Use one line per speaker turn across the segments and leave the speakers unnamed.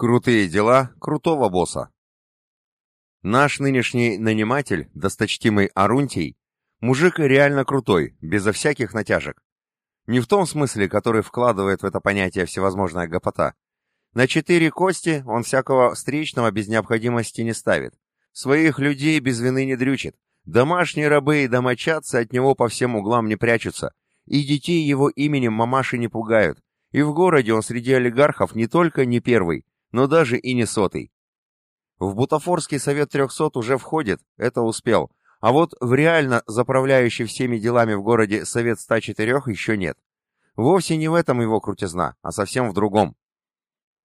Крутые дела крутого босса. Наш нынешний наниматель, досточтимый Арунтий, мужик реально крутой, безо всяких натяжек. Не в том смысле, который вкладывает в это понятие всевозможная гопота. На четыре кости он всякого встречного без необходимости не ставит. Своих людей без вины не дрючит. Домашние рабы и домочадцы от него по всем углам не прячутся. И детей его именем мамаши не пугают. И в городе он среди олигархов не только не первый, но даже и не сотый. В Бутафорский совет 300 уже входит, это успел, а вот в реально заправляющий всеми делами в городе совет 104 еще нет. Вовсе не в этом его крутизна, а совсем в другом.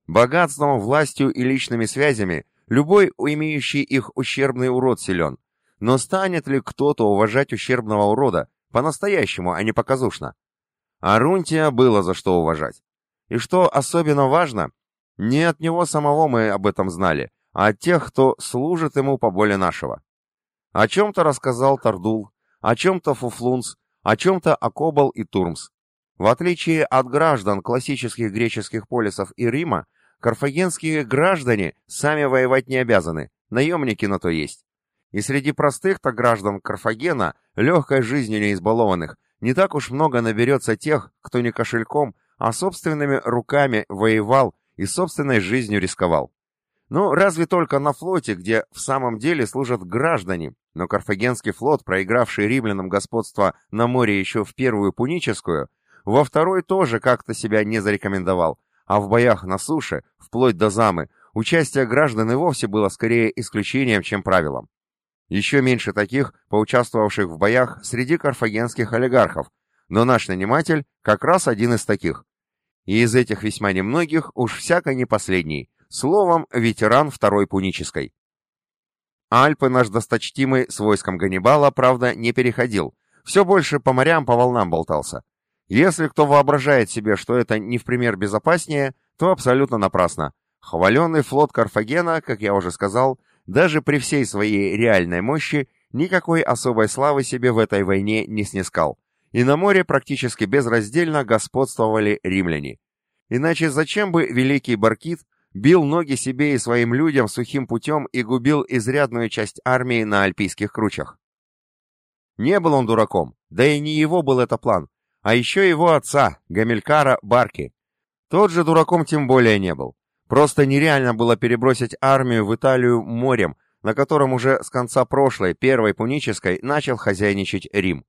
Богатством, властью и личными связями любой имеющий их ущербный урод силен. Но станет ли кто-то уважать ущербного урода, по-настоящему, а не показушно? Арунтия было за что уважать. И что особенно важно, не от него самого мы об этом знали, а от тех, кто служит ему по более нашего. О чем-то рассказал Тардул, о чем-то Фуфлунс, о чем-то Акобал и Турмс. В отличие от граждан классических греческих полисов и Рима, карфагенские граждане сами воевать не обязаны, наемники на то есть. И среди простых-то граждан Карфагена, легкой жизнью не избалованных, не так уж много наберется тех, кто не кошельком, а собственными руками воевал и собственной жизнью рисковал. Ну, разве только на флоте, где в самом деле служат граждане, но Карфагенский флот, проигравший римлянам господство на море еще в Первую Пуническую, во второй тоже как-то себя не зарекомендовал, а в боях на суше, вплоть до замы, участие граждан и вовсе было скорее исключением, чем правилом. Еще меньше таких, поучаствовавших в боях среди карфагенских олигархов, но наш наниматель как раз один из таких. И из этих весьма немногих уж всяко не последний, словом, ветеран Второй Пунической. Альпы наш досточтимый с войском Ганнибала, правда, не переходил, все больше по морям, по волнам болтался. Если кто воображает себе, что это не в пример безопаснее, то абсолютно напрасно. Хваленный флот Карфагена, как я уже сказал, даже при всей своей реальной мощи, никакой особой славы себе в этой войне не снискал и на море практически безраздельно господствовали римляне. Иначе зачем бы великий Баркит бил ноги себе и своим людям сухим путем и губил изрядную часть армии на альпийских кручах? Не был он дураком, да и не его был это план, а еще его отца, Гамилькара Барки. Тот же дураком тем более не был. Просто нереально было перебросить армию в Италию морем, на котором уже с конца прошлой, первой пунической, начал хозяйничать Рим.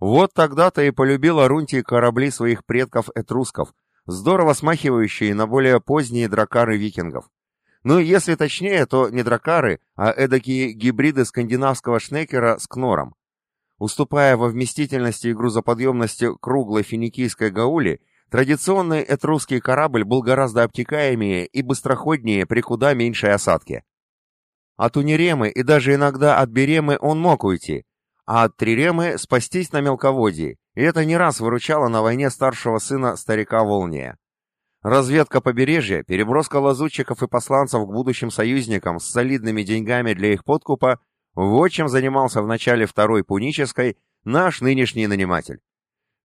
Вот тогда-то и полюбил Арунтий корабли своих предков-этрусков, здорово смахивающие на более поздние дракары викингов. Ну, если точнее, то не дракары, а эдакие гибриды скандинавского шнекера с кнором. Уступая во вместительности и грузоподъемности круглой финикийской гаули, традиционный этрусский корабль был гораздо обтекаемее и быстроходнее при куда меньшей осадке. От Униремы и даже иногда от Беремы он мог уйти, а от Триремы спастись на мелководье, и это не раз выручало на войне старшего сына старика Волния. Разведка побережья, переброска лазутчиков и посланцев к будущим союзникам с солидными деньгами для их подкупа – вот чем занимался в начале Второй Пунической наш нынешний наниматель.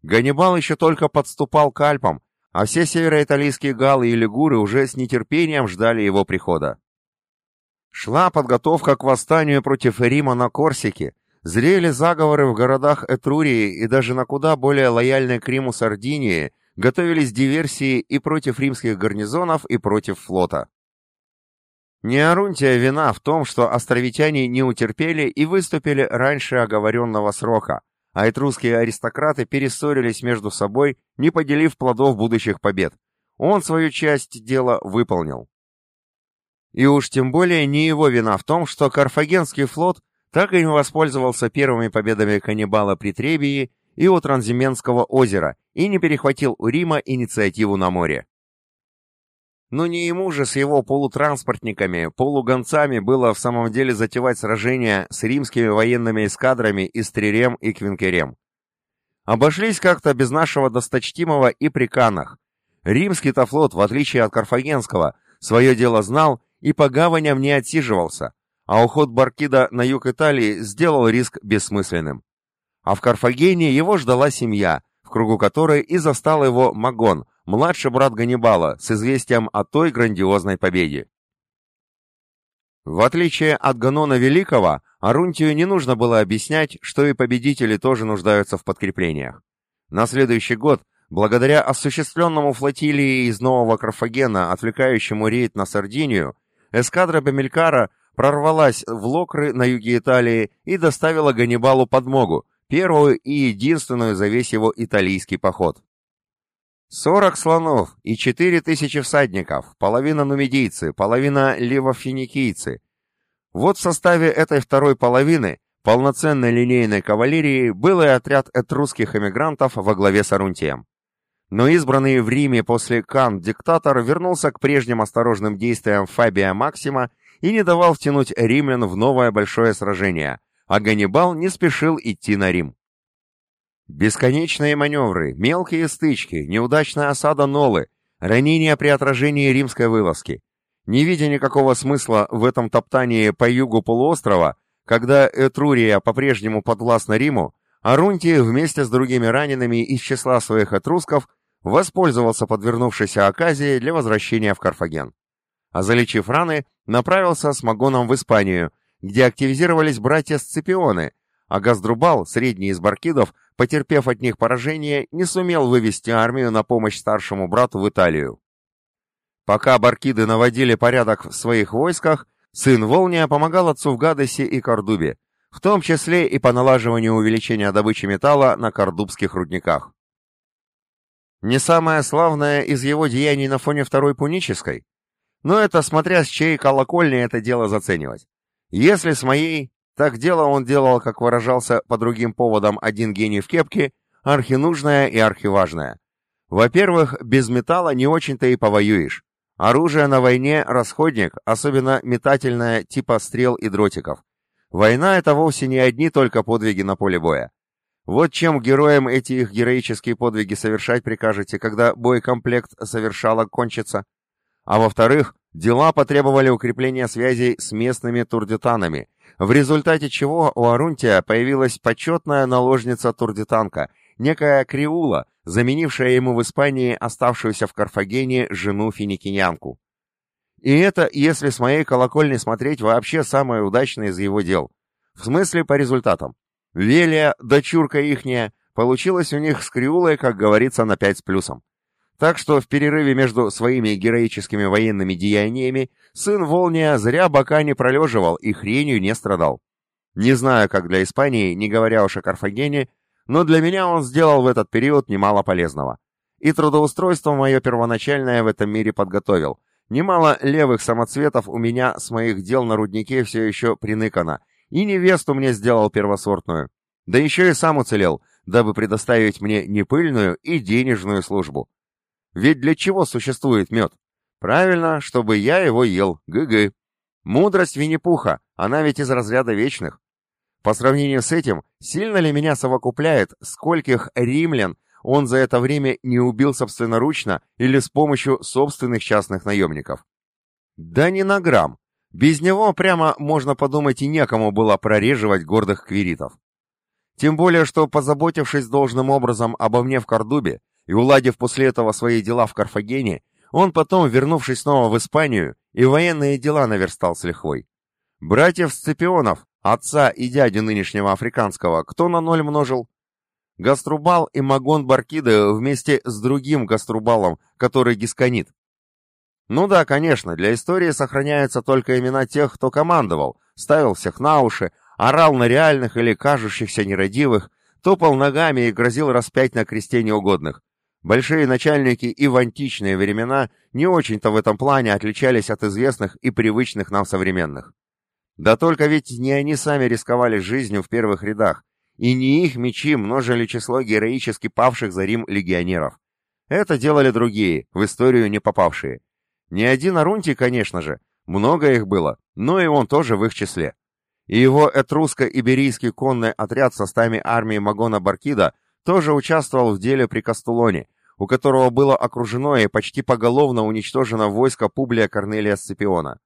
Ганнибал еще только подступал к Альпам, а все североиталийские галлы и лигуры уже с нетерпением ждали его прихода. Шла подготовка к восстанию против Рима на Корсике, Зрели заговоры в городах Этрурии и даже на куда более лояльной к Риму Сардинии готовились диверсии и против римских гарнизонов, и против флота. Не Арунтия вина в том, что островитяне не утерпели и выступили раньше оговоренного срока, а этрусские аристократы перессорились между собой, не поделив плодов будущих побед. Он свою часть дела выполнил. И уж тем более не его вина в том, что Карфагенский флот так и не воспользовался первыми победами каннибала при Требии и у Транзименского озера и не перехватил у Рима инициативу на море. Но не ему же с его полутранспортниками, полугонцами было в самом деле затевать сражения с римскими военными эскадрами из Трирем и Квинкерем. Обошлись как-то без нашего досточтимого и при Канах. Римский-то флот, в отличие от карфагенского, свое дело знал и по гаваням не отсиживался, а уход Баркида на юг Италии сделал риск бессмысленным. А в Карфагене его ждала семья, в кругу которой и застал его Магон, младший брат Ганнибала, с известием о той грандиозной победе. В отличие от Ганона Великого, Арунтию не нужно было объяснять, что и победители тоже нуждаются в подкреплениях. На следующий год, благодаря осуществленному флотилии из Нового Карфагена, отвлекающему рейд на Сардинию, эскадра Бамилькара прорвалась в Локры на юге Италии и доставила Ганнибалу подмогу, первую и единственную за весь его италийский поход. Сорок слонов и четыре тысячи всадников, половина нумидийцы, половина ливофиникийцы. Вот в составе этой второй половины полноценной линейной кавалерии был и отряд этрусских эмигрантов во главе с Арунтием. Но избранный в Риме после Кан диктатор вернулся к прежним осторожным действиям Фабия Максима и не давал втянуть римлян в новое большое сражение, а Ганнибал не спешил идти на Рим. Бесконечные маневры, мелкие стычки, неудачная осада Нолы, ранения при отражении римской вылазки. Не видя никакого смысла в этом топтании по югу полуострова, когда Этрурия по-прежнему подвластна Риму, Арунтий вместе с другими ранеными из числа своих этрусков воспользовался подвернувшейся оказией для возвращения в Карфаген. А залечив раны, направился с Магоном в Испанию, где активизировались братья Сципионы, а Газдрубал, средний из баркидов, потерпев от них поражение, не сумел вывести армию на помощь старшему брату в Италию. Пока баркиды наводили порядок в своих войсках, сын Волния помогал отцу в Гадесе и Кордубе, в том числе и по налаживанию увеличения добычи металла на кордубских рудниках. Не самое славное из его деяний на фоне Второй Пунической, но это смотря с чьей колокольни это дело заценивать. Если с моей, так дело он делал, как выражался по другим поводам один гений в кепке, архинужное и архиважное. Во-первых, без металла не очень-то и повоюешь. Оружие на войне – расходник, особенно метательное типа стрел и дротиков. Война – это вовсе не одни только подвиги на поле боя. Вот чем героям эти их героические подвиги совершать прикажете, когда боекомплект совершала кончится. А во-вторых, дела потребовали укрепления связей с местными турдитанами, в результате чего у Арунтия появилась почетная наложница турдитанка, некая Криула, заменившая ему в Испании оставшуюся в Карфагене жену финикинянку. И это, если с моей колокольни смотреть, вообще самое удачное из его дел. В смысле по результатам. Велия, дочурка ихняя, получилась у них с Криулой, как говорится, на пять с плюсом. Так что в перерыве между своими героическими военными деяниями сын Волния зря бока не пролеживал и хренью не страдал. Не знаю, как для Испании, не говоря уж о Карфагене, но для меня он сделал в этот период немало полезного. И трудоустройство мое первоначальное в этом мире подготовил. Немало левых самоцветов у меня с моих дел на руднике все еще приныкано, и невесту мне сделал первосортную. Да еще и сам уцелел, дабы предоставить мне непыльную и денежную службу. Ведь для чего существует мед? Правильно, чтобы я его ел, гы-гы. Мудрость Винни-Пуха, она ведь из разряда вечных. По сравнению с этим, сильно ли меня совокупляет, скольких римлян он за это время не убил собственноручно или с помощью собственных частных наемников? Да не на грамм. Без него прямо, можно подумать, и некому было прореживать гордых квиритов. Тем более, что, позаботившись должным образом обо мне в Кордубе, и уладив после этого свои дела в Карфагене, он потом, вернувшись снова в Испанию, и военные дела наверстал с лихвой. Братьев Сципионов, отца и дядю нынешнего африканского, кто на ноль множил? Гаструбал и Магон Баркида вместе с другим Гаструбалом, который гисканит. Ну да, конечно, для истории сохраняются только имена тех, кто командовал, ставил всех на уши, орал на реальных или кажущихся нерадивых, топал ногами и грозил распять на кресте неугодных. Большие начальники и в античные времена не очень-то в этом плане отличались от известных и привычных нам современных. Да только ведь не они сами рисковали жизнью в первых рядах, и не их мечи множили число героически павших за Рим легионеров. Это делали другие, в историю не попавшие. Не один Арунтий, конечно же, много их было, но и он тоже в их числе. И его этруско-иберийский конный отряд со стами армии Магона Баркида тоже участвовал в деле при Кастулоне, у которого было окружено и почти поголовно уничтожено войско Публия Корнелия Сципиона.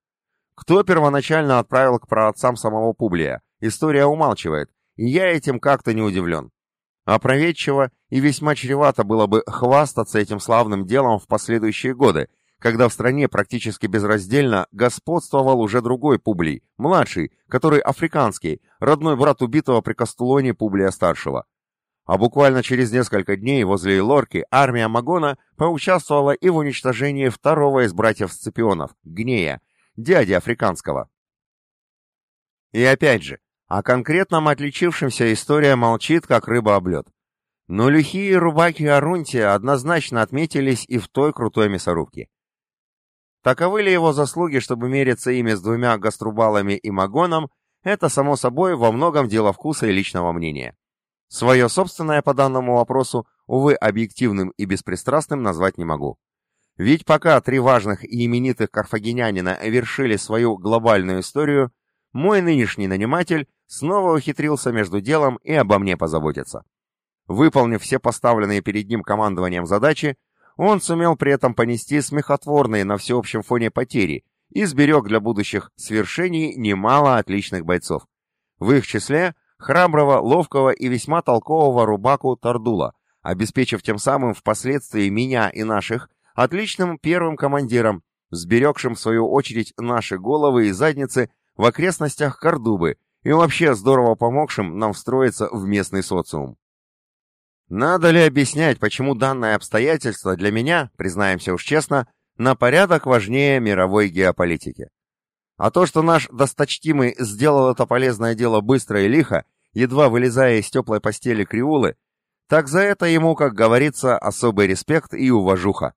Кто первоначально отправил к праотцам самого Публия, история умалчивает, и я этим как-то не удивлен. Опроветчиво и весьма чревато было бы хвастаться этим славным делом в последующие годы, когда в стране практически безраздельно господствовал уже другой Публий, младший, который африканский, родной брат убитого при Кастулоне Публия-старшего. А буквально через несколько дней возле Лорки армия Магона поучаствовала и в уничтожении второго из братьев Сципионов, Гнея, дяди африканского. И опять же, о конкретном отличившемся история молчит, как рыба об лед. Но лихие рубаки Арунтия однозначно отметились и в той крутой мясорубке. Таковы ли его заслуги, чтобы мериться ими с двумя гаструбалами и магоном, это, само собой, во многом дело вкуса и личного мнения. Свое собственное по данному вопросу, увы, объективным и беспристрастным назвать не могу. Ведь пока три важных и именитых карфагенянина вершили свою глобальную историю, мой нынешний наниматель снова ухитрился между делом и обо мне позаботиться. Выполнив все поставленные перед ним командованием задачи, он сумел при этом понести смехотворные на всеобщем фоне потери и сберег для будущих свершений немало отличных бойцов. В их числе храброго, ловкого и весьма толкового рубаку Тардула, обеспечив тем самым впоследствии меня и наших отличным первым командиром, сберегшим в свою очередь наши головы и задницы в окрестностях Кордубы и вообще здорово помогшим нам встроиться в местный социум. Надо ли объяснять, почему данное обстоятельство для меня, признаемся уж честно, на порядок важнее мировой геополитики? А то, что наш досточтимый сделал это полезное дело быстро и лихо, едва вылезая из теплой постели Криулы, так за это ему, как говорится, особый респект и уважуха.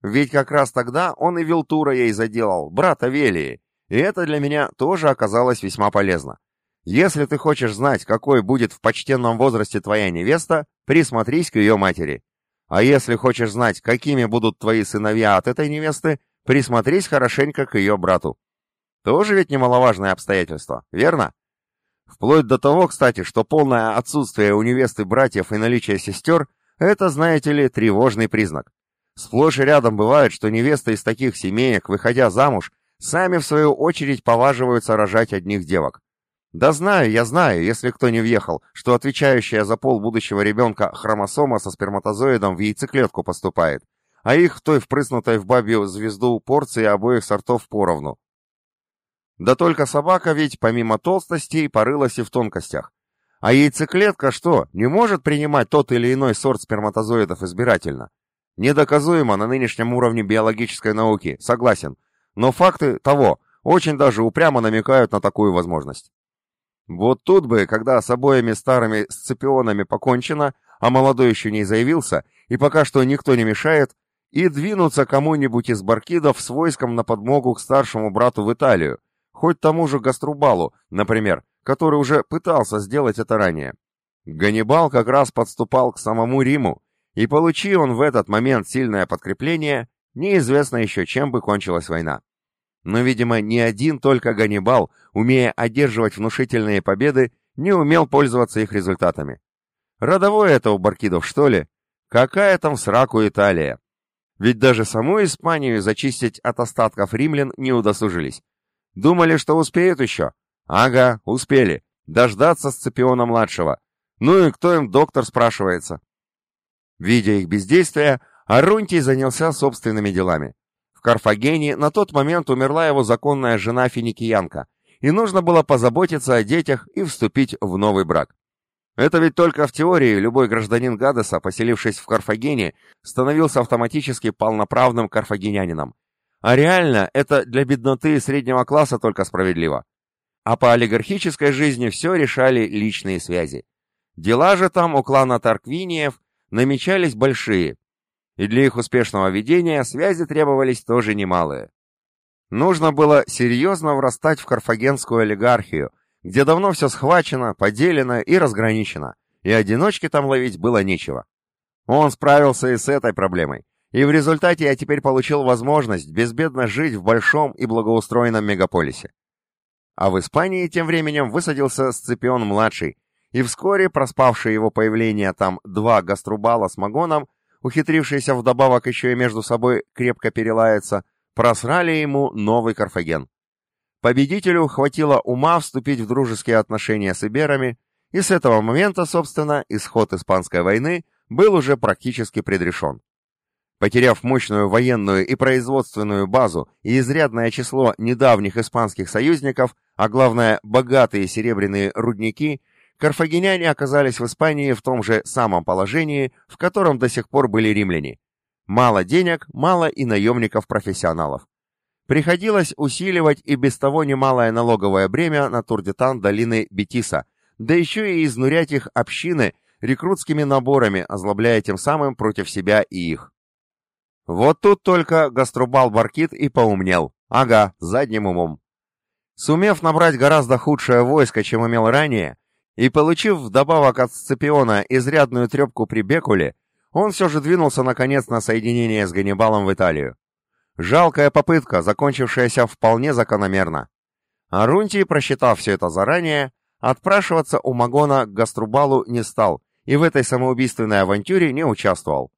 Ведь как раз тогда он и Вилтура ей заделал, брата Велии, и это для меня тоже оказалось весьма полезно. Если ты хочешь знать, какой будет в почтенном возрасте твоя невеста, присмотрись к ее матери. А если хочешь знать, какими будут твои сыновья от этой невесты, присмотрись хорошенько к ее брату. Тоже ведь немаловажное обстоятельство, верно? Вплоть до того, кстати, что полное отсутствие у невесты братьев и наличие сестер – это, знаете ли, тревожный признак. Сплошь и рядом бывает, что невесты из таких семеек, выходя замуж, сами в свою очередь поваживаются рожать одних девок. Да знаю, я знаю, если кто не въехал, что отвечающая за пол будущего ребенка хромосома со сперматозоидом в яйцеклетку поступает, а их той впрыснутой в бабью звезду порции обоих сортов поровну. Да только собака ведь, помимо толстостей, порылась и в тонкостях. А яйцеклетка что, не может принимать тот или иной сорт сперматозоидов избирательно? Недоказуемо на нынешнем уровне биологической науки, согласен. Но факты того очень даже упрямо намекают на такую возможность. Вот тут бы, когда с обоими старыми сципионами покончено, а молодой еще не заявился, и пока что никто не мешает, и двинуться кому-нибудь из баркидов с войском на подмогу к старшему брату в Италию, хоть тому же Гаструбалу, например, который уже пытался сделать это ранее. Ганнибал как раз подступал к самому Риму, и получи он в этот момент сильное подкрепление, неизвестно еще, чем бы кончилась война. Но, видимо, ни один только Ганнибал, умея одерживать внушительные победы, не умел пользоваться их результатами. Родовое это у баркидов, что ли? Какая там сраку Италия? Ведь даже саму Испанию зачистить от остатков римлян не удосужились. Думали, что успеют еще? Ага, успели. Дождаться Сципиона-младшего. Ну и кто им доктор спрашивается? Видя их бездействие, Арунтий занялся собственными делами. В Карфагене на тот момент умерла его законная жена Финикиянка, и нужно было позаботиться о детях и вступить в новый брак. Это ведь только в теории любой гражданин Гадеса, поселившись в Карфагене, становился автоматически полноправным карфагенянином. А реально это для бедноты и среднего класса только справедливо. А по олигархической жизни все решали личные связи. Дела же там у клана Тарквиниев намечались большие, и для их успешного ведения связи требовались тоже немалые. Нужно было серьезно врастать в карфагенскую олигархию, где давно все схвачено, поделено и разграничено, и одиночки там ловить было нечего. Он справился и с этой проблемой, и в результате я теперь получил возможность безбедно жить в большом и благоустроенном мегаполисе. А в Испании тем временем высадился Сципион-младший, и вскоре проспавшие его появление там два гаструбала с магоном ухитрившиеся вдобавок еще и между собой крепко перелаяться, просрали ему новый Карфаген. Победителю хватило ума вступить в дружеские отношения с иберами, и с этого момента, собственно, исход Испанской войны был уже практически предрешен. Потеряв мощную военную и производственную базу и изрядное число недавних испанских союзников, а главное, богатые серебряные рудники, карфагеняне оказались в Испании в том же самом положении, в котором до сих пор были римляне. Мало денег, мало и наемников-профессионалов. Приходилось усиливать и без того немалое налоговое бремя на турдитан долины Бетиса, да еще и изнурять их общины рекрутскими наборами, озлобляя тем самым против себя и их. Вот тут только Гаструбал Баркит и поумнел. Ага, задним умом. Сумев набрать гораздо худшее войско, чем имел ранее, и получив вдобавок от Сципиона изрядную трепку при Бекуле, он все же двинулся наконец на соединение с Ганнибалом в Италию. Жалкая попытка, закончившаяся вполне закономерно. Арунтий, просчитав все это заранее, отпрашиваться у Магона к Гаструбалу не стал и в этой самоубийственной авантюре не участвовал.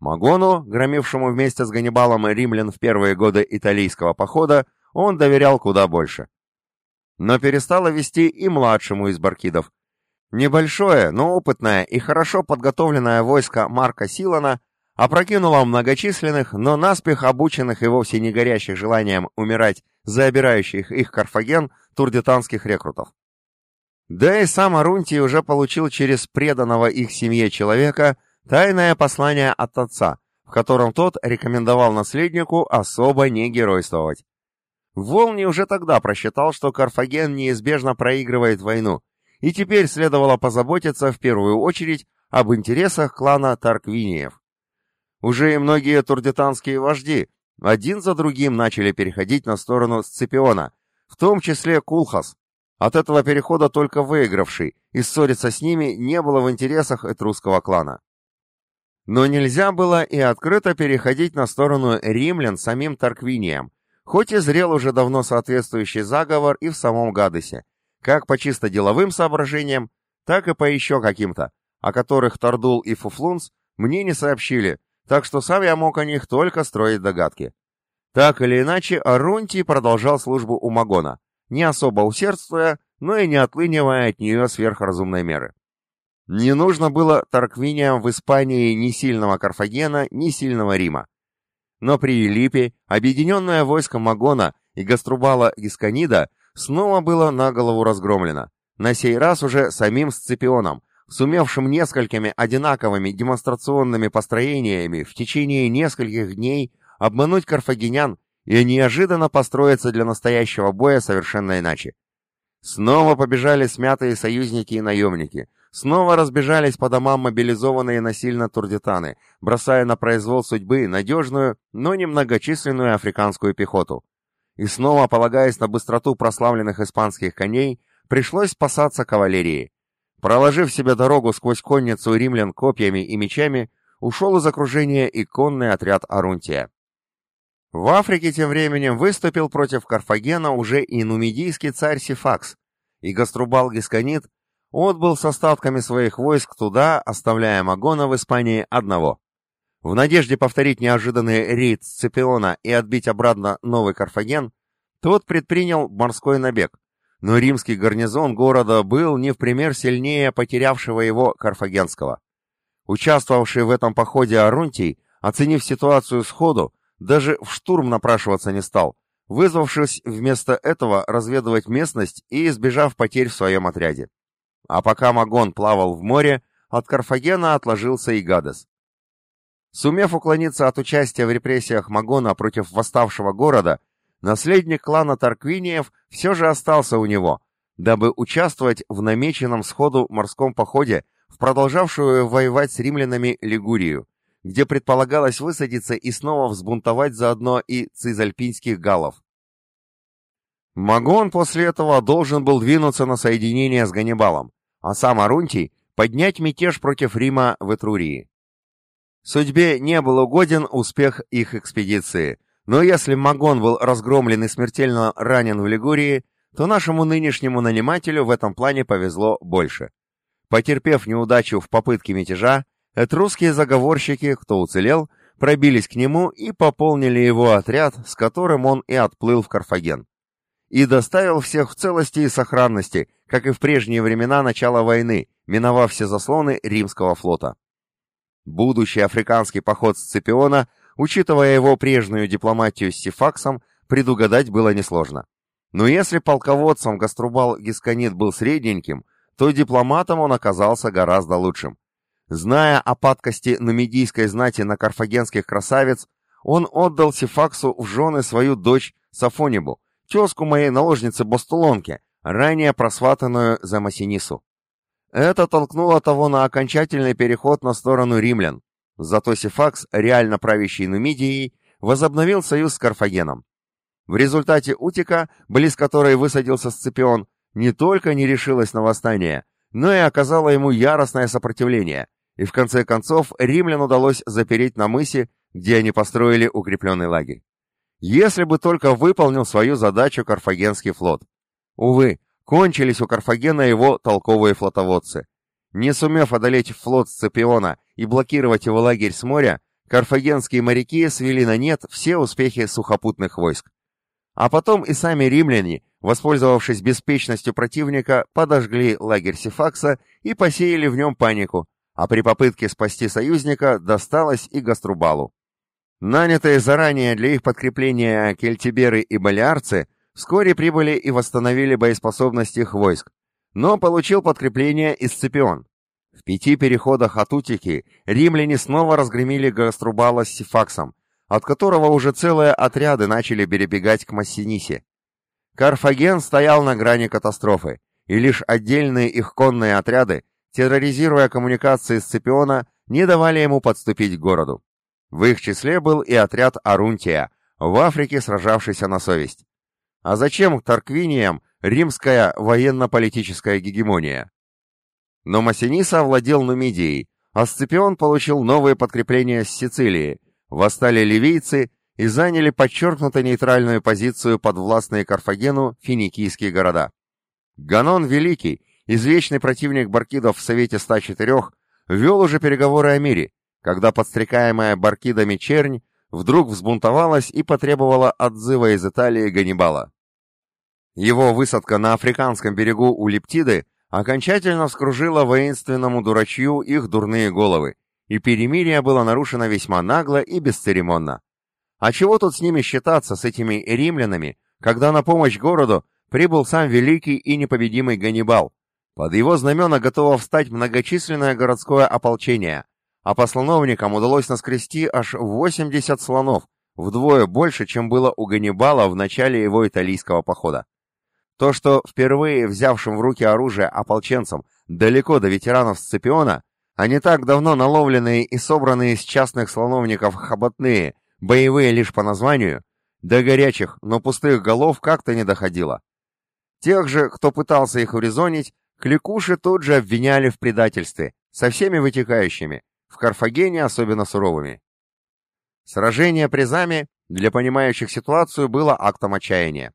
Магону, громившему вместе с Ганнибалом римлян в первые годы италийского похода, он доверял куда больше. Но перестало вести и младшему из баркидов. Небольшое, но опытное и хорошо подготовленное войско Марка Силана опрокинуло многочисленных, но наспех обученных и вовсе не горящих желанием умирать за обирающих их Карфаген турдитанских рекрутов. Да и сам Арунтий уже получил через преданного их семье человека – Тайное послание от отца, в котором тот рекомендовал наследнику особо не геройствовать. Волни уже тогда просчитал, что Карфаген неизбежно проигрывает войну, и теперь следовало позаботиться в первую очередь об интересах клана Тарквиниев. Уже и многие турдитанские вожди один за другим начали переходить на сторону Сципиона, в том числе Кулхас. От этого перехода только выигравший, и ссориться с ними не было в интересах этрусского клана. Но нельзя было и открыто переходить на сторону римлян самим Тарквинием, хоть и зрел уже давно соответствующий заговор и в самом Гадесе, как по чисто деловым соображениям, так и по еще каким-то, о которых Тардул и Фуфлунс мне не сообщили, так что сам я мог о них только строить догадки. Так или иначе, Арунтий продолжал службу у Магона, не особо усердствуя, но и не отлынивая от нее сверхразумной меры. Не нужно было Тарквиниям в Испании ни сильного Карфагена, ни сильного Рима. Но при Липе объединенное войско Магона и Гаструбала Гисканида снова было на голову разгромлено, на сей раз уже самим Сципионом, сумевшим несколькими одинаковыми демонстрационными построениями в течение нескольких дней обмануть карфагенян и неожиданно построиться для настоящего боя совершенно иначе. Снова побежали смятые союзники и наемники – Снова разбежались по домам мобилизованные насильно турдитаны, бросая на произвол судьбы надежную, но немногочисленную африканскую пехоту. И снова, полагаясь на быстроту прославленных испанских коней, пришлось спасаться кавалерии. Проложив себе дорогу сквозь конницу римлян копьями и мечами, ушел из окружения и конный отряд Арунтия. В Африке тем временем выступил против Карфагена уже и нумидийский царь Сифакс, и Гаструбал Гисканит отбыл с остатками своих войск туда, оставляя Магона в Испании одного. В надежде повторить неожиданный рейд Сципиона и отбить обратно новый Карфаген, тот предпринял морской набег, но римский гарнизон города был не в пример сильнее потерявшего его карфагенского. Участвовавший в этом походе Арунтий, оценив ситуацию сходу, даже в штурм напрашиваться не стал, вызвавшись вместо этого разведывать местность и избежав потерь в своем отряде. А пока Магон плавал в море, от Карфагена отложился и Гадес. Сумев уклониться от участия в репрессиях Магона против восставшего города, наследник клана Тарквиниев все же остался у него, дабы участвовать в намеченном сходу морском походе в продолжавшую воевать с римлянами Лигурию, где предполагалось высадиться и снова взбунтовать заодно и цизальпинских галлов. Магон после этого должен был двинуться на соединение с Ганнибалом, а сам Арунтий поднять мятеж против Рима в Этрурии. Судьбе не был угоден успех их экспедиции, но если Магон был разгромлен и смертельно ранен в Лигурии, то нашему нынешнему нанимателю в этом плане повезло больше. Потерпев неудачу в попытке мятежа, этрусские заговорщики, кто уцелел, пробились к нему и пополнили его отряд, с которым он и отплыл в Карфаген. И доставил всех в целости и сохранности, как и в прежние времена начала войны, миновав все заслоны римского флота. Будущий африканский поход Сципиона, учитывая его прежнюю дипломатию с Сифаксом, предугадать было несложно. Но если полководцем Гаструбал Гисканит был средненьким, то дипломатом он оказался гораздо лучшим. Зная о падкости нумидийской знати на карфагенских красавиц, он отдал Сифаксу в жены свою дочь Сафонибу, тезку моей наложницы Бостулонке, ранее просватанную за Масинису. Это толкнуло того на окончательный переход на сторону римлян. Зато Сифакс, реально правящий Нумидией, возобновил союз с Карфагеном. В результате Утика, близ которой высадился Сципион, не только не решилась на восстание, но и оказала ему яростное сопротивление, и в конце концов римлян удалось запереть на мысе, где они построили укрепленный лагерь. Если бы только выполнил свою задачу Карфагенский флот. Увы, кончились у Карфагена его толковые флотоводцы. Не сумев одолеть флот Сципиона и блокировать его лагерь с моря, карфагенские моряки свели на нет все успехи сухопутных войск. А потом и сами римляне, воспользовавшись беспечностью противника, подожгли лагерь Сифакса и посеяли в нем панику, а при попытке спасти союзника досталось и Гаструбалу. Нанятые заранее для их подкрепления кельтиберы и балиарцы вскоре прибыли и восстановили боеспособность их войск, но получил подкрепление и Сципион. В пяти переходах от Утики римляне снова разгромили Гаструбала с Сифаксом, от которого уже целые отряды начали перебегать к Массинисе. Карфаген стоял на грани катастрофы, и лишь отдельные их конные отряды, терроризируя коммуникации Сципиона, не давали ему подступить к городу. В их числе был и отряд Арунтия, в Африке сражавшийся на совесть. А зачем Тарквиниям римская военно-политическая гегемония? Но Массиниса овладел Нумидией, а Сципион получил новые подкрепления с Сицилии, восстали ливийцы и заняли подчеркнуто нейтральную позицию подвластные Карфагену финикийские города. Ганон Великий, извечный противник Баркидов в Совете 104, вел уже переговоры о мире, когда подстрекаемая баркидами чернь вдруг взбунтовалась и потребовала отзыва из Италии Ганнибала. Его высадка на африканском берегу у Лептиды окончательно вскружила воинственному дурачью их дурные головы, и перемирие было нарушено весьма нагло и бесцеремонно. А чего тут с ними считаться, с этими римлянами, когда на помощь городу прибыл сам великий и непобедимый Ганнибал? Под его знамена готово встать многочисленное городское ополчение, а по слоновникам удалось наскрести аж 80 слонов, вдвое больше, чем было у Ганнибала в начале его италийского похода. То, что впервые взявшим в руки оружие ополченцам далеко до ветеранов Сципиона, а не так давно наловленные и собранные из частных слоновников хоботные, боевые лишь по названию, до горячих, но пустых голов как-то не доходило. Тех же, кто пытался их урезонить, кликуши тут же обвиняли в предательстве, со всеми вытекающими, в Карфагене особенно суровыми. Сражение призами для понимающих ситуацию было актом отчаяния.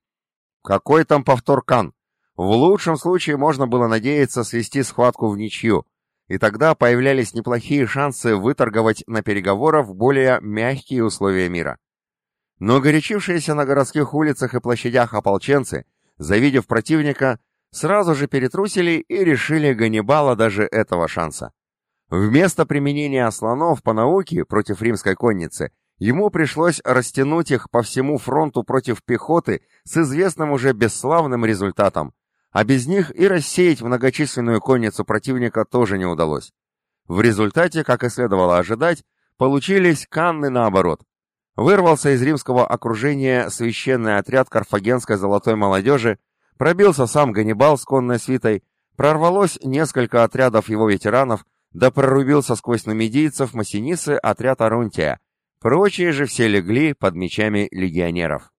Какой там повтор Кан? В лучшем случае можно было надеяться свести схватку в ничью, и тогда появлялись неплохие шансы выторговать на переговорах более мягкие условия мира. Но горячившиеся на городских улицах и площадях ополченцы, завидев противника, сразу же перетрусили и решили Ганнибала даже этого шанса. Вместо применения слонов по науке против римской конницы, ему пришлось растянуть их по всему фронту против пехоты с известным уже бесславным результатом, а без них и рассеять многочисленную конницу противника тоже не удалось. В результате, как и следовало ожидать, получились канны наоборот. Вырвался из римского окружения священный отряд карфагенской золотой молодежи, пробился сам Ганнибал с конной свитой, прорвалось несколько отрядов его ветеранов, да прорубился сквозь нумидийцев Массинисы отряд Арунтия. Прочие же все легли под мечами легионеров.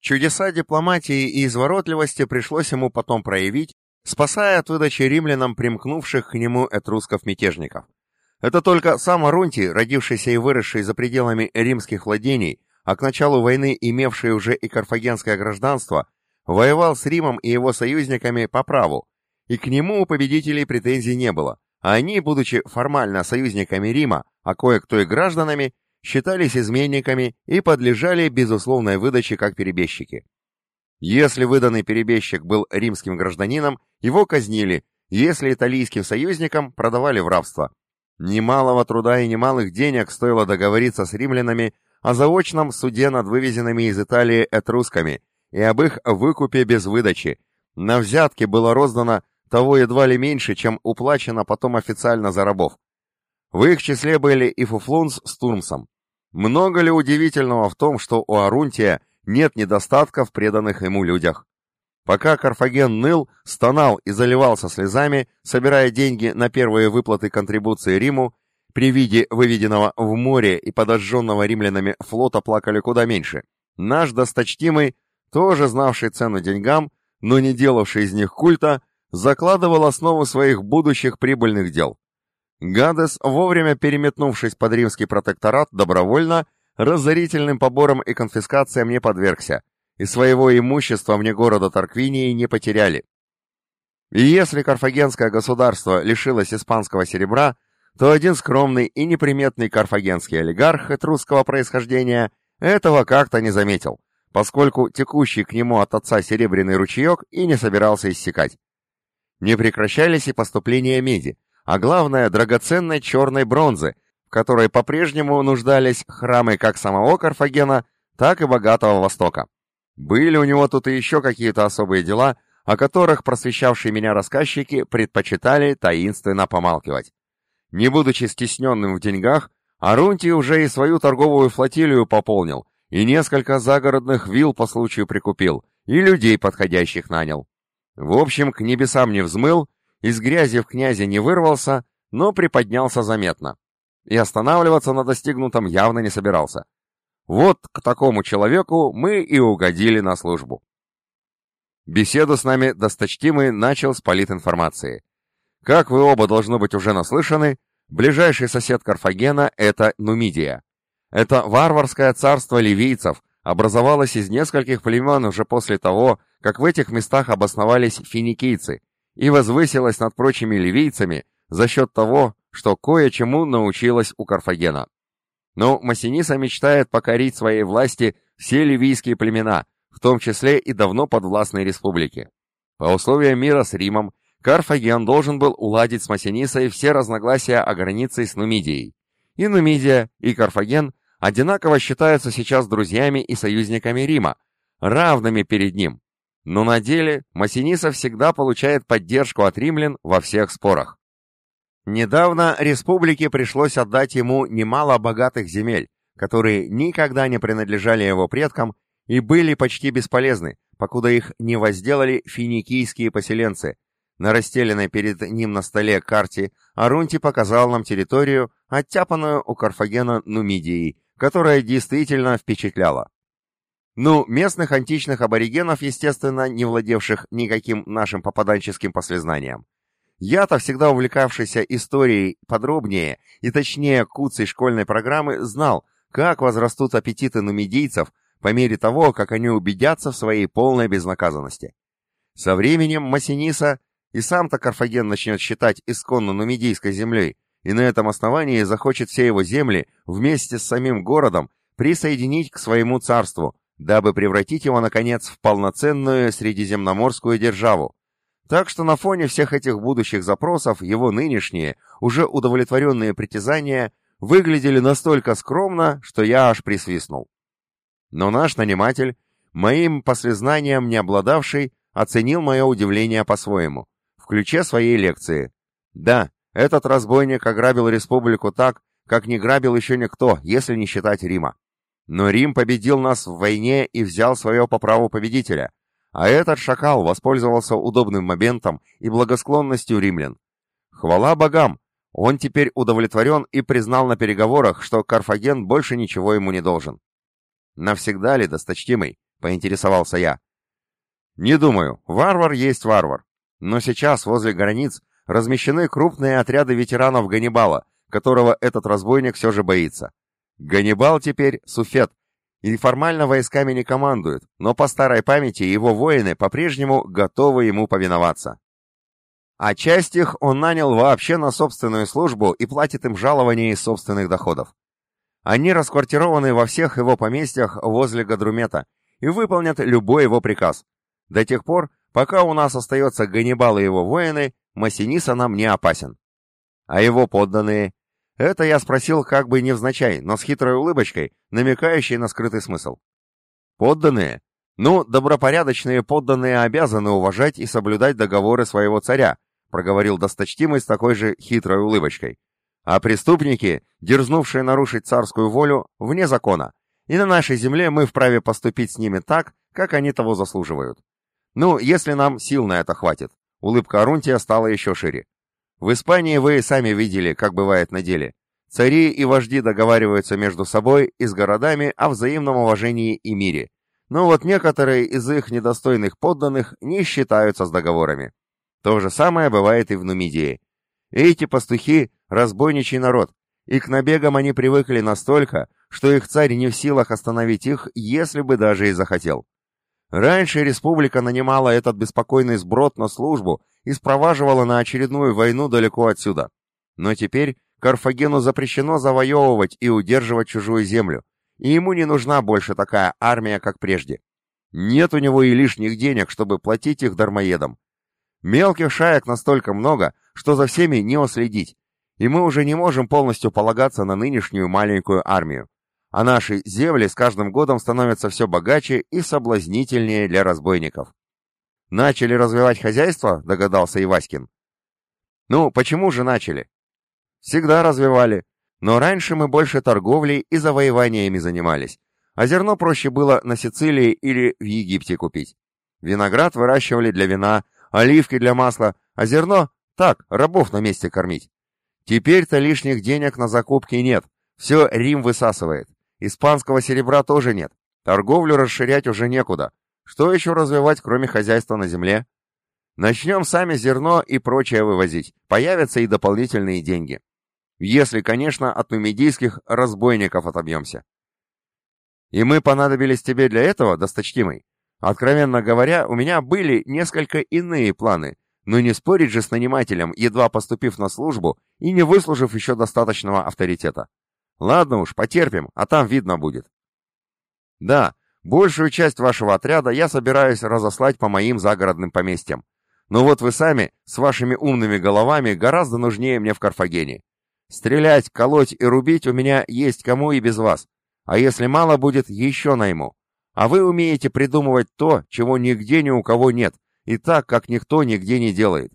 Чудеса дипломатии и изворотливости пришлось ему потом проявить, спасая от выдачи римлянам примкнувших к нему этрусков-мятежников. Это только сам Арунтий, родившийся и выросший за пределами римских владений, а к началу войны имевший уже и карфагенское гражданство, воевал с Римом и его союзниками по праву, и к нему у победителей претензий не было они, будучи формально союзниками Рима, а кое-кто и гражданами, считались изменниками и подлежали безусловной выдаче как перебежчики. Если выданный перебежчик был римским гражданином, его казнили, если итальянским союзникам продавали в рабство. Немалого труда и немалых денег стоило договориться с римлянами о заочном суде над вывезенными из Италии этрусками и об их выкупе без выдачи. На взятки было роздано того едва ли меньше, чем уплачено потом официально за рабов. В их числе были и Фуфлунс с Турмсом. Много ли удивительного в том, что у Арунтия нет недостатка в преданных ему людях? Пока Карфаген ныл, стонал и заливался слезами, собирая деньги на первые выплаты контрибуции Риму, при виде выведенного в море и подожженного римлянами флота плакали куда меньше. Наш досточтимый, тоже знавший цену деньгам, но не делавший из них культа, закладывал основу своих будущих прибыльных дел. Гадес, вовремя переметнувшись под римский протекторат, добровольно, разорительным побором и конфискациям не подвергся, и своего имущества вне города Тарквинии не потеряли. И если карфагенское государство лишилось испанского серебра, то один скромный и неприметный карфагенский олигарх этрусского происхождения этого как-то не заметил, поскольку текущий к нему от отца серебряный ручеек и не собирался иссякать. Не прекращались и поступления меди, а главное драгоценной черной бронзы, в которой по-прежнему нуждались храмы как самого Карфагена, так и богатого Востока. Были у него тут и еще какие-то особые дела, о которых просвещавшие меня рассказчики предпочитали таинственно помалкивать. Не будучи стесненным в деньгах, Арунтий уже и свою торговую флотилию пополнил, и несколько загородных вилл по случаю прикупил, и людей подходящих нанял. В общем, к небесам не взмыл, из грязи в князе не вырвался, но приподнялся заметно. И останавливаться на достигнутом явно не собирался. Вот к такому человеку мы и угодили на службу. Беседу с нами досточтимый начал с политинформации. Как вы оба должно быть уже наслышаны, ближайший сосед Карфагена — это Нумидия. Это варварское царство ливийцев образовалось из нескольких племен уже после того, как в этих местах обосновались финикийцы, и возвысилось над прочими ливийцами за счет того, что кое-чему научилась у Карфагена. Но Массиниса мечтает покорить своей власти все ливийские племена, в том числе и давно подвластные республики. По условиям мира с Римом Карфаген должен был уладить с Массинисой все разногласия о границе с Нумидией. И Нумидия, и Карфаген одинаково считаются сейчас друзьями и союзниками Рима, равными перед ним. Но на деле Массиниса всегда получает поддержку от римлян во всех спорах. Недавно республике пришлось отдать ему немало богатых земель, которые никогда не принадлежали его предкам и были почти бесполезны, покуда их не возделали финикийские поселенцы, на расстеленной перед ним на столе карте Арунти показал нам территорию, оттяпанную у Карфагена Нумидией, которая действительно впечатляла. Ну, местных античных аборигенов, естественно, не владевших никаким нашим попаданческим послезнанием. Я-то всегда увлекавшийся историей подробнее и точнее куцей школьной программы знал, как возрастут аппетиты нумидийцев по мере того, как они убедятся в своей полной безнаказанности. Со временем Массиниса и сам-то Карфаген начнет считать исконно нумидийской землей, и на этом основании захочет все его земли вместе с самим городом присоединить к своему царству, дабы превратить его, наконец, в полноценную средиземноморскую державу. Так что на фоне всех этих будущих запросов его нынешние, уже удовлетворенные притязания выглядели настолько скромно, что я аж присвистнул. Но наш наниматель, моим послезнанием не обладавший, оценил мое удивление по-своему в ключе своей лекции. Да, этот разбойник ограбил республику так, как не грабил еще никто, если не считать Рима. Но Рим победил нас в войне и взял свое по праву победителя, а этот шакал воспользовался удобным моментом и благосклонностью римлян. Хвала богам, он теперь удовлетворен и признал на переговорах, что Карфаген больше ничего ему не должен. «Навсегда ли, досточтимый?» — поинтересовался я. «Не думаю. Варвар есть варвар. Но сейчас возле границ размещены крупные отряды ветеранов Ганнибала, которого этот разбойник все же боится. Ганнибал теперь суфет, и формально войсками не командует, но по старой памяти его воины по-прежнему готовы ему повиноваться. А часть их он нанял вообще на собственную службу и платит им жалования из собственных доходов. Они расквартированы во всех его поместьях возле Гадрумета, и выполнят любой его приказ. До тех пор, пока у нас остается Ганнибал и его воины, Массиниса нам не опасен. А его подданные? Это я спросил как бы невзначай, но с хитрой улыбочкой, намекающей на скрытый смысл. Подданные? Ну, добропорядочные подданные обязаны уважать и соблюдать договоры своего царя, проговорил досточтимый с такой же хитрой улыбочкой. А преступники, дерзнувшие нарушить царскую волю, вне закона, и на нашей земле мы вправе поступить с ними так, как они того заслуживают. Ну, если нам сил на это хватит. Улыбка Арунтия стала еще шире. В Испании вы сами видели, как бывает на деле. Цари и вожди договариваются между собой и с городами о взаимном уважении и мире. Но вот некоторые из их недостойных подданных не считаются с договорами. То же самое бывает и в Нумидии. Эти пастухи – разбойничий народ, и к набегам они привыкли настолько, что их царь не в силах остановить их, если бы даже и захотел. Раньше республика нанимала этот беспокойный сброд на службу и спроваживала на очередную войну далеко отсюда. Но теперь Карфагену запрещено завоевывать и удерживать чужую землю, и ему не нужна больше такая армия, как прежде. Нет у него и лишних денег, чтобы платить их дармоедам. Мелких шаек настолько много, что за всеми не уследить, и мы уже не можем полностью полагаться на нынешнюю маленькую армию а наши земли с каждым годом становятся все богаче и соблазнительнее для разбойников. Начали развивать хозяйство, догадался Иваськин. Ну, почему же начали? Всегда развивали, но раньше мы больше торговлей и завоеваниями занимались, а зерно проще было на Сицилии или в Египте купить. Виноград выращивали для вина, оливки для масла, а зерно — так, рабов на месте кормить. Теперь-то лишних денег на закупки нет, все Рим высасывает. Испанского серебра тоже нет. Торговлю расширять уже некуда. Что еще развивать, кроме хозяйства на земле? Начнем сами зерно и прочее вывозить. Появятся и дополнительные деньги. Если, конечно, от нумидийских разбойников отобьемся. И мы понадобились тебе для этого, досточтимый? Откровенно говоря, у меня были несколько иные планы, но не спорить же с нанимателем, едва поступив на службу и не выслужив еще достаточного авторитета. Ладно уж, потерпим, а там видно будет. Да, большую часть вашего отряда я собираюсь разослать по моим загородным поместьям. Но вот вы сами, с вашими умными головами, гораздо нужнее мне в Карфагене. Стрелять, колоть и рубить у меня есть кому и без вас. А если мало будет, еще найму. А вы умеете придумывать то, чего нигде ни у кого нет, и так, как никто нигде не делает.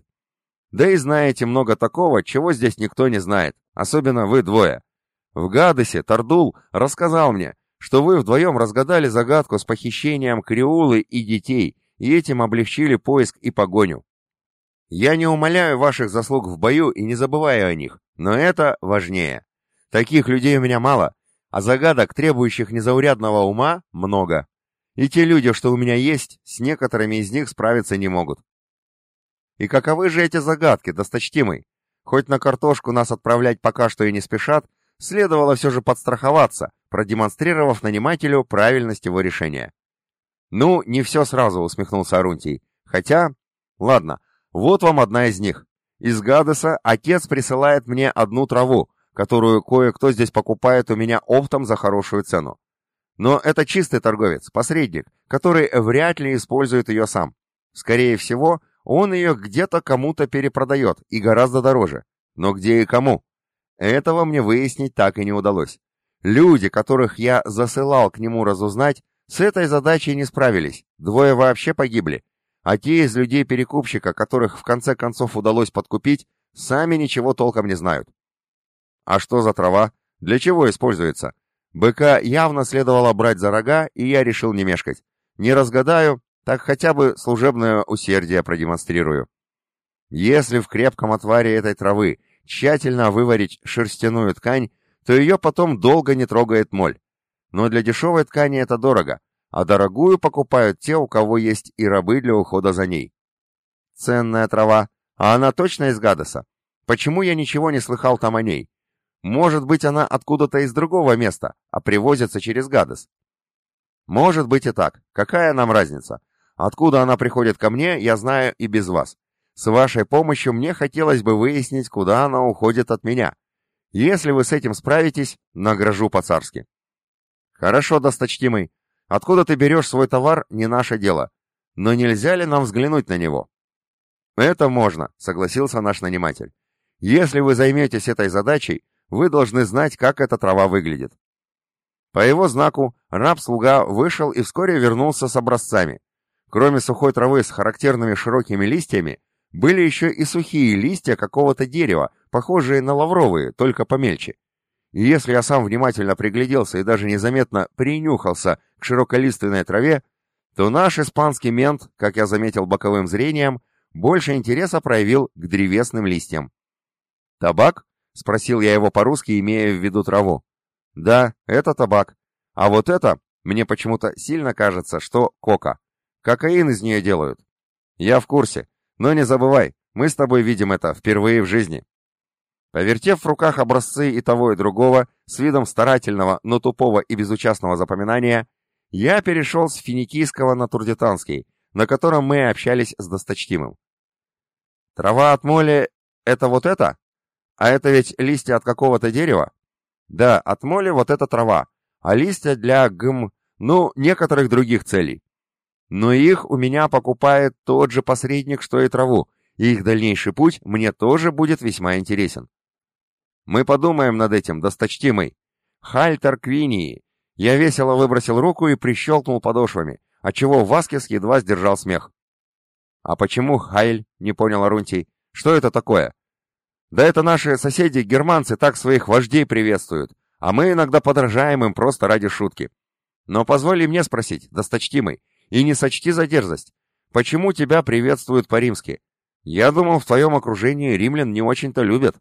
Да и знаете много такого, чего здесь никто не знает, особенно вы двое. В Гадесе Тардул рассказал мне, что вы вдвоем разгадали загадку с похищением Криулы и детей, и этим облегчили поиск и погоню. Я не умоляю ваших заслуг в бою и не забываю о них, но это важнее. Таких людей у меня мало, а загадок, требующих незаурядного ума, много. И те люди, что у меня есть, с некоторыми из них справиться не могут. И каковы же эти загадки, досточтимый? Хоть на картошку нас отправлять пока что и не спешат, следовало все же подстраховаться, продемонстрировав нанимателю правильность его решения. «Ну, не все сразу», — усмехнулся Арунтий. «Хотя... Ладно, вот вам одна из них. Из Гадеса отец присылает мне одну траву, которую кое-кто здесь покупает у меня оптом за хорошую цену. Но это чистый торговец, посредник, который вряд ли использует ее сам. Скорее всего, он ее где-то кому-то перепродает, и гораздо дороже. Но где и кому? Этого мне выяснить так и не удалось. Люди, которых я засылал к нему разузнать, с этой задачей не справились, двое вообще погибли, а те из людей-перекупщика, которых в конце концов удалось подкупить, сами ничего толком не знают. А что за трава? Для чего используется? Быка явно следовало брать за рога, и я решил не мешкать. Не разгадаю, так хотя бы служебное усердие продемонстрирую. Если в крепком отваре этой травы тщательно выварить шерстяную ткань, то ее потом долго не трогает моль. Но для дешевой ткани это дорого, а дорогую покупают те, у кого есть и рабы для ухода за ней. Ценная трава, а она точно из Гадеса. Почему я ничего не слыхал там о ней? Может быть, она откуда-то из другого места, а привозится через Гадес. Может быть и так. Какая нам разница? Откуда она приходит ко мне, я знаю и без вас. С вашей помощью мне хотелось бы выяснить, куда она уходит от меня. Если вы с этим справитесь, награжу по-царски. Хорошо, досточтимый. Откуда ты берешь свой товар, не наше дело. Но нельзя ли нам взглянуть на него?» «Это можно», — согласился наш наниматель. «Если вы займетесь этой задачей, вы должны знать, как эта трава выглядит». По его знаку раб-слуга вышел и вскоре вернулся с образцами. Кроме сухой травы с характерными широкими листьями, были еще и сухие листья какого-то дерева, похожие на лавровые, только помельче. И если я сам внимательно пригляделся и даже незаметно принюхался к широколиственной траве, то наш испанский мент, как я заметил боковым зрением, больше интереса проявил к древесным листьям. «Табак?» — спросил я его по-русски, имея в виду траву. «Да, это табак. А вот это, мне почему-то сильно кажется, что кока. Кокаин из нее делают. Я в курсе. Но не забывай, мы с тобой видим это впервые в жизни». Повертев в руках образцы и того, и другого, с видом старательного, но тупого и безучастного запоминания, я перешел с финикийского на турдитанский, на котором мы общались с досточтимым. «Трава от моли — это вот это? А это ведь листья от какого-то дерева?» «Да, от моли вот эта трава, а листья для гм... ну, некоторых других целей. Но их у меня покупает тот же посредник, что и траву, и их дальнейший путь мне тоже будет весьма интересен. Мы подумаем над этим, досточтимый. Хальтер Квинии. Я весело выбросил руку и прищелкнул подошвами, отчего Васкис едва сдержал смех. «А почему Хайль?» — не понял Арунтий. «Что это такое?» «Да это наши соседи-германцы так своих вождей приветствуют, а мы иногда подражаем им просто ради шутки. Но позволь мне спросить, досточтимый, и не сочти за дерзость, почему тебя приветствуют по-римски? Я думал, в твоем окружении римлян не очень-то любят».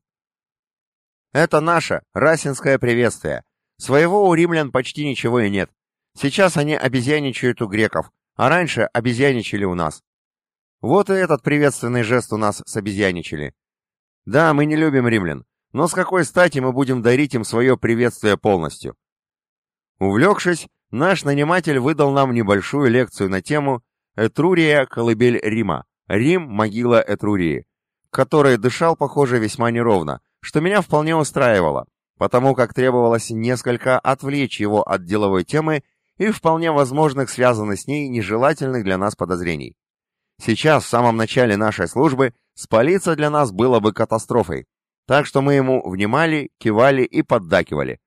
Это наше, расинское приветствие. Своего у римлян почти ничего и нет. Сейчас они обезьяничают у греков, а раньше обезьяничали у нас. Вот и этот приветственный жест у нас с обезьяничали. Да, мы не любим римлян, но с какой стати мы будем дарить им свое приветствие полностью? Увлекшись, наш наниматель выдал нам небольшую лекцию на тему «Этрурия – колыбель Рима», «Рим – могила Этрурии», которой дышал, похоже, весьма неровно, что меня вполне устраивало, потому как требовалось несколько отвлечь его от деловой темы и вполне возможных связанных с ней нежелательных для нас подозрений. Сейчас, в самом начале нашей службы, спалиться для нас было бы катастрофой, так что мы ему внимали, кивали и поддакивали.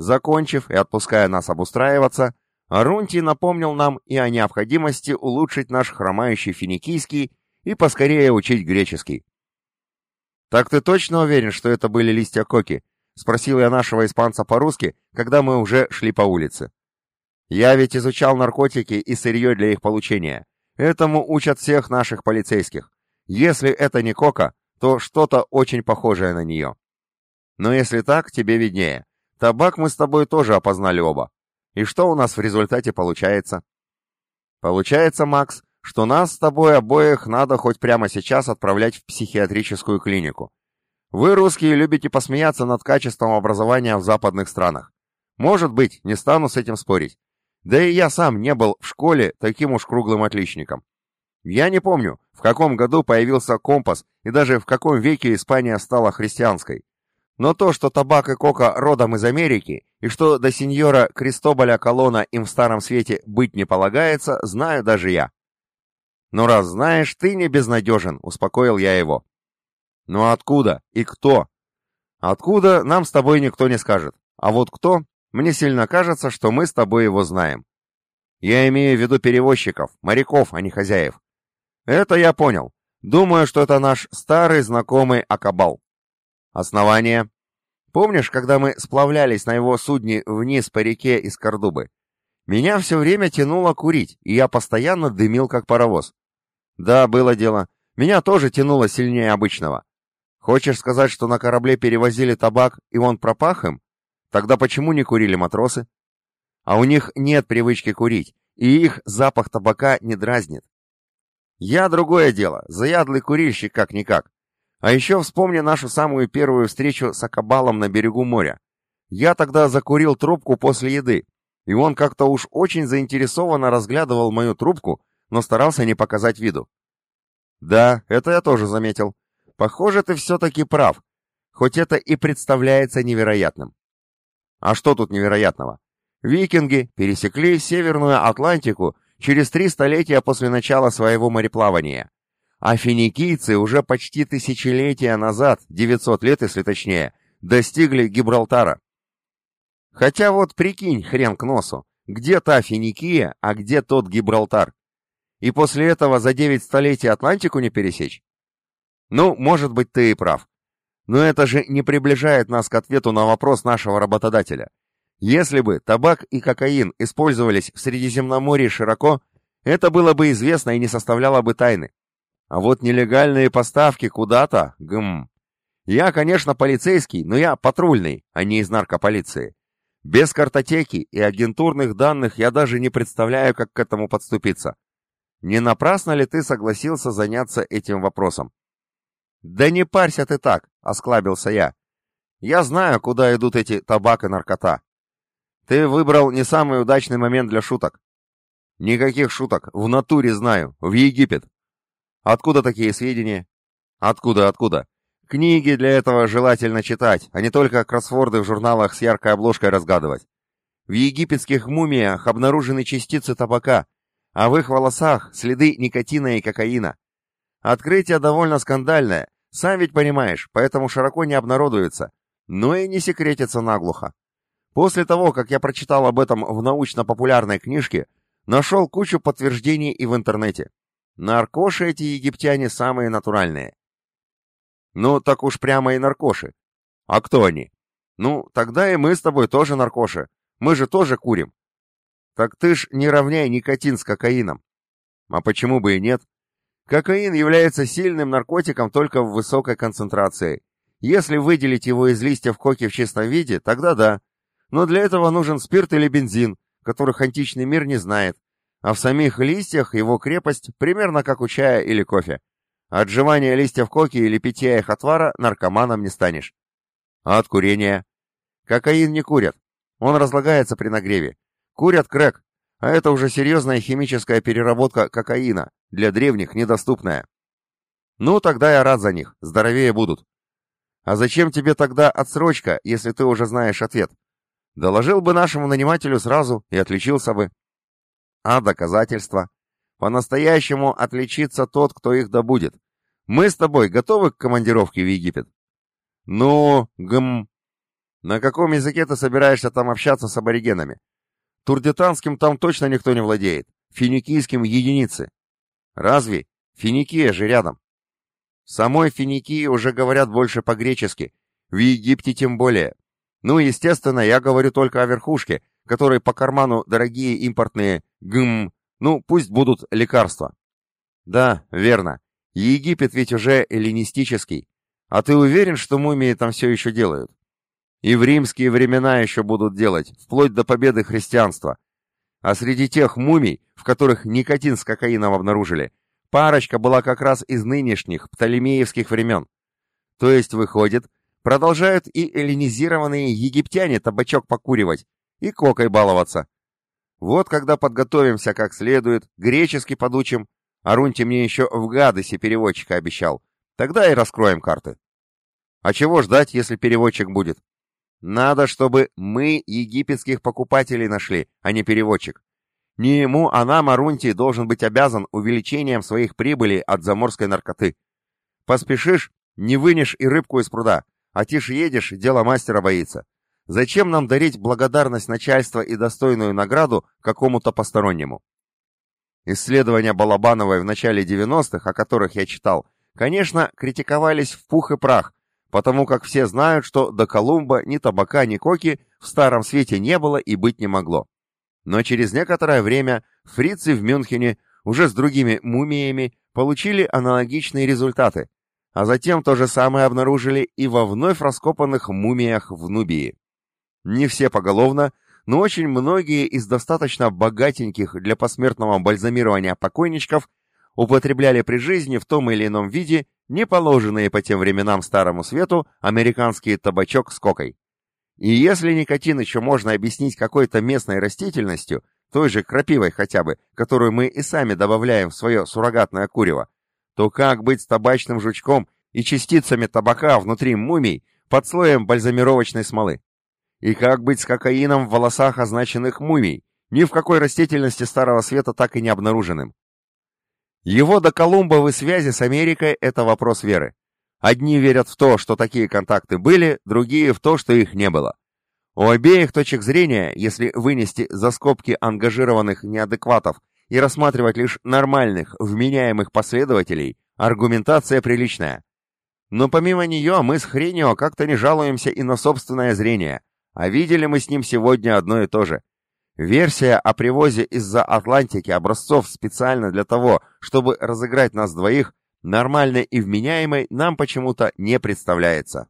Закончив и отпуская нас обустраиваться, Арунтий напомнил нам и о необходимости улучшить наш хромающий финикийский и поскорее учить греческий. «Так ты точно уверен, что это были листья коки?» — спросил я нашего испанца по-русски, когда мы уже шли по улице. «Я ведь изучал наркотики и сырье для их получения. Этому учат всех наших полицейских. Если это не кока, то что-то очень похожее на нее. Но если так, тебе виднее. Табак мы с тобой тоже опознали оба. И что у нас в результате получается?» «Получается, Макс, что нас с тобой обоих надо хоть прямо сейчас отправлять в психиатрическую клинику. Вы, русские, любите посмеяться над качеством образования в западных странах. Может быть, не стану с этим спорить. Да и я сам не был в школе таким уж круглым отличником. Я не помню, в каком году появился компас и даже в каком веке Испания стала христианской. Но то, что табак и кока родом из Америки, и что до сеньора Кристоболя Колона им в Старом Свете быть не полагается, знаю даже я. «Ну, раз знаешь, ты не безнадежен», — успокоил я его. «Ну откуда и кто?» «Откуда, нам с тобой никто не скажет. А вот кто, мне сильно кажется, что мы с тобой его знаем. Я имею в виду перевозчиков, моряков, а не хозяев. Это я понял. Думаю, что это наш старый знакомый Акабал. Основание. Помнишь, когда мы сплавлялись на его судне вниз по реке из Кордубы? Меня все время тянуло курить, и я постоянно дымил, как паровоз. Да, было дело. Меня тоже тянуло сильнее обычного. Хочешь сказать, что на корабле перевозили табак, и он пропах им? Тогда почему не курили матросы? А у них нет привычки курить, и их запах табака не дразнит. Я другое дело, заядлый курильщик как-никак. А еще вспомни нашу самую первую встречу с Акабалом на берегу моря. Я тогда закурил трубку после еды, и он как-то уж очень заинтересованно разглядывал мою трубку, но старался не показать виду. «Да, это я тоже заметил. Похоже, ты все-таки прав, хоть это и представляется невероятным». «А что тут невероятного? Викинги пересекли Северную Атлантику через три столетия после начала своего мореплавания. А финикийцы уже почти тысячелетия назад, 900 лет если точнее, достигли Гибралтара. Хотя вот прикинь, хрен к носу, где та Финикия, а где тот Гибралтар? И после этого за девять столетий Атлантику не пересечь? Ну, может быть, ты и прав. Но это же не приближает нас к ответу на вопрос нашего работодателя. Если бы табак и кокаин использовались в Средиземноморье широко, это было бы известно и не составляло бы тайны. А вот нелегальные поставки куда-то, гм. Я, конечно, полицейский, но я патрульный, а не из наркополиции. Без картотеки и агентурных данных я даже не представляю, как к этому подступиться. Не напрасно ли ты согласился заняться этим вопросом? Да не парься ты так, осклабился я. Я знаю, куда идут эти табак и наркота. Ты выбрал не самый удачный момент для шуток. Никаких шуток, в натуре знаю, в Египет. Откуда такие сведения? Откуда, откуда? Книги для этого желательно читать, а не только кроссворды в журналах с яркой обложкой разгадывать. В египетских мумиях обнаружены частицы табака, а в их волосах следы никотина и кокаина. Открытие довольно скандальное, сам ведь понимаешь, поэтому широко не обнародуется, но и не секретится наглухо. После того, как я прочитал об этом в научно-популярной книжке, нашел кучу подтверждений и в интернете. Наркоши эти египтяне самые натуральные. Ну, так уж прямо и наркоши. А кто они? Ну, тогда и мы с тобой тоже наркоши. Мы же тоже курим. Так ты ж не равняй никотин с кокаином. А почему бы и нет? Кокаин является сильным наркотиком только в высокой концентрации. Если выделить его из листьев коки в чистом виде, тогда да. Но для этого нужен спирт или бензин, которых античный мир не знает. А в самих листьях его крепость примерно как у чая или кофе. Отжимания листьев коки или питья их отвара наркоманом не станешь. А от курения? Кокаин не курят. Он разлагается при нагреве. Курят крэк, а это уже серьезная химическая переработка кокаина, для древних недоступная. Ну, тогда я рад за них, здоровее будут. А зачем тебе тогда отсрочка, если ты уже знаешь ответ? Доложил бы нашему нанимателю сразу и отличился бы. А доказательства? По-настоящему отличится тот, кто их добудет. Мы с тобой готовы к командировке в Египет? Ну, гм... На каком языке ты собираешься там общаться с аборигенами? Турдетанским там точно никто не владеет. Финикийским единицы. Разве? Финикия же рядом. В самой Финикии уже говорят больше по-гречески. В Египте тем более. Ну, естественно, я говорю только о верхушке, которой по карману дорогие импортные гм ну, пусть будут лекарства. Да, верно. Египет ведь уже эллинистический. А ты уверен, что мумии там все еще делают? И в римские времена еще будут делать, вплоть до победы христианства. А среди тех мумий, в которых никотин с кокаином обнаружили, парочка была как раз из нынешних птолемеевских времен. То есть, выходит, продолжают и эллинизированные египтяне табачок покуривать, и кокой баловаться. Вот когда подготовимся как следует, греческий подучим, Арунти мне еще в Гадесе переводчика обещал, тогда и раскроем карты. А чего ждать, если переводчик будет? Надо, чтобы мы египетских покупателей нашли, а не переводчик. Не ему, а нам Арунти должен быть обязан увеличением своих прибылей от заморской наркоты. Поспешишь, не вынешь и рыбку из пруда, а тише едешь, дело мастера боится. Зачем нам дарить благодарность начальства и достойную награду какому-то постороннему? Исследования Балабановой в начале 90-х, о которых я читал, конечно, критиковались в пух и прах, потому как все знают, что до Колумба ни табака, ни коки в Старом Свете не было и быть не могло. Но через некоторое время фрицы в Мюнхене уже с другими мумиями получили аналогичные результаты, а затем то же самое обнаружили и во вновь раскопанных мумиях в Нубии. Не все поголовно, но очень многие из достаточно богатеньких для посмертного бальзамирования покойничков употребляли при жизни в том или ином виде неположенные по тем временам Старому Свету американский табачок с кокой. И если никотин еще можно объяснить какой-то местной растительностью, той же крапивой хотя бы, которую мы и сами добавляем в свое суррогатное курево, то как быть с табачным жучком и частицами табака внутри мумий под слоем бальзамировочной смолы? И как быть с кокаином в волосах означенных мумий, ни в какой растительности Старого Света так и не обнаруженным? Его до Колумбовой связи с Америкой – это вопрос веры. Одни верят в то, что такие контакты были, другие в то, что их не было. У обеих точек зрения, если вынести за скобки ангажированных неадекватов и рассматривать лишь нормальных, вменяемых последователей, аргументация приличная. Но помимо нее мы с Хренио как-то не жалуемся и на собственное зрение, а видели мы с ним сегодня одно и то же. Версия о привозе из-за Атлантики образцов специально для того, чтобы разыграть нас двоих, нормальной и вменяемой нам почему-то не представляется.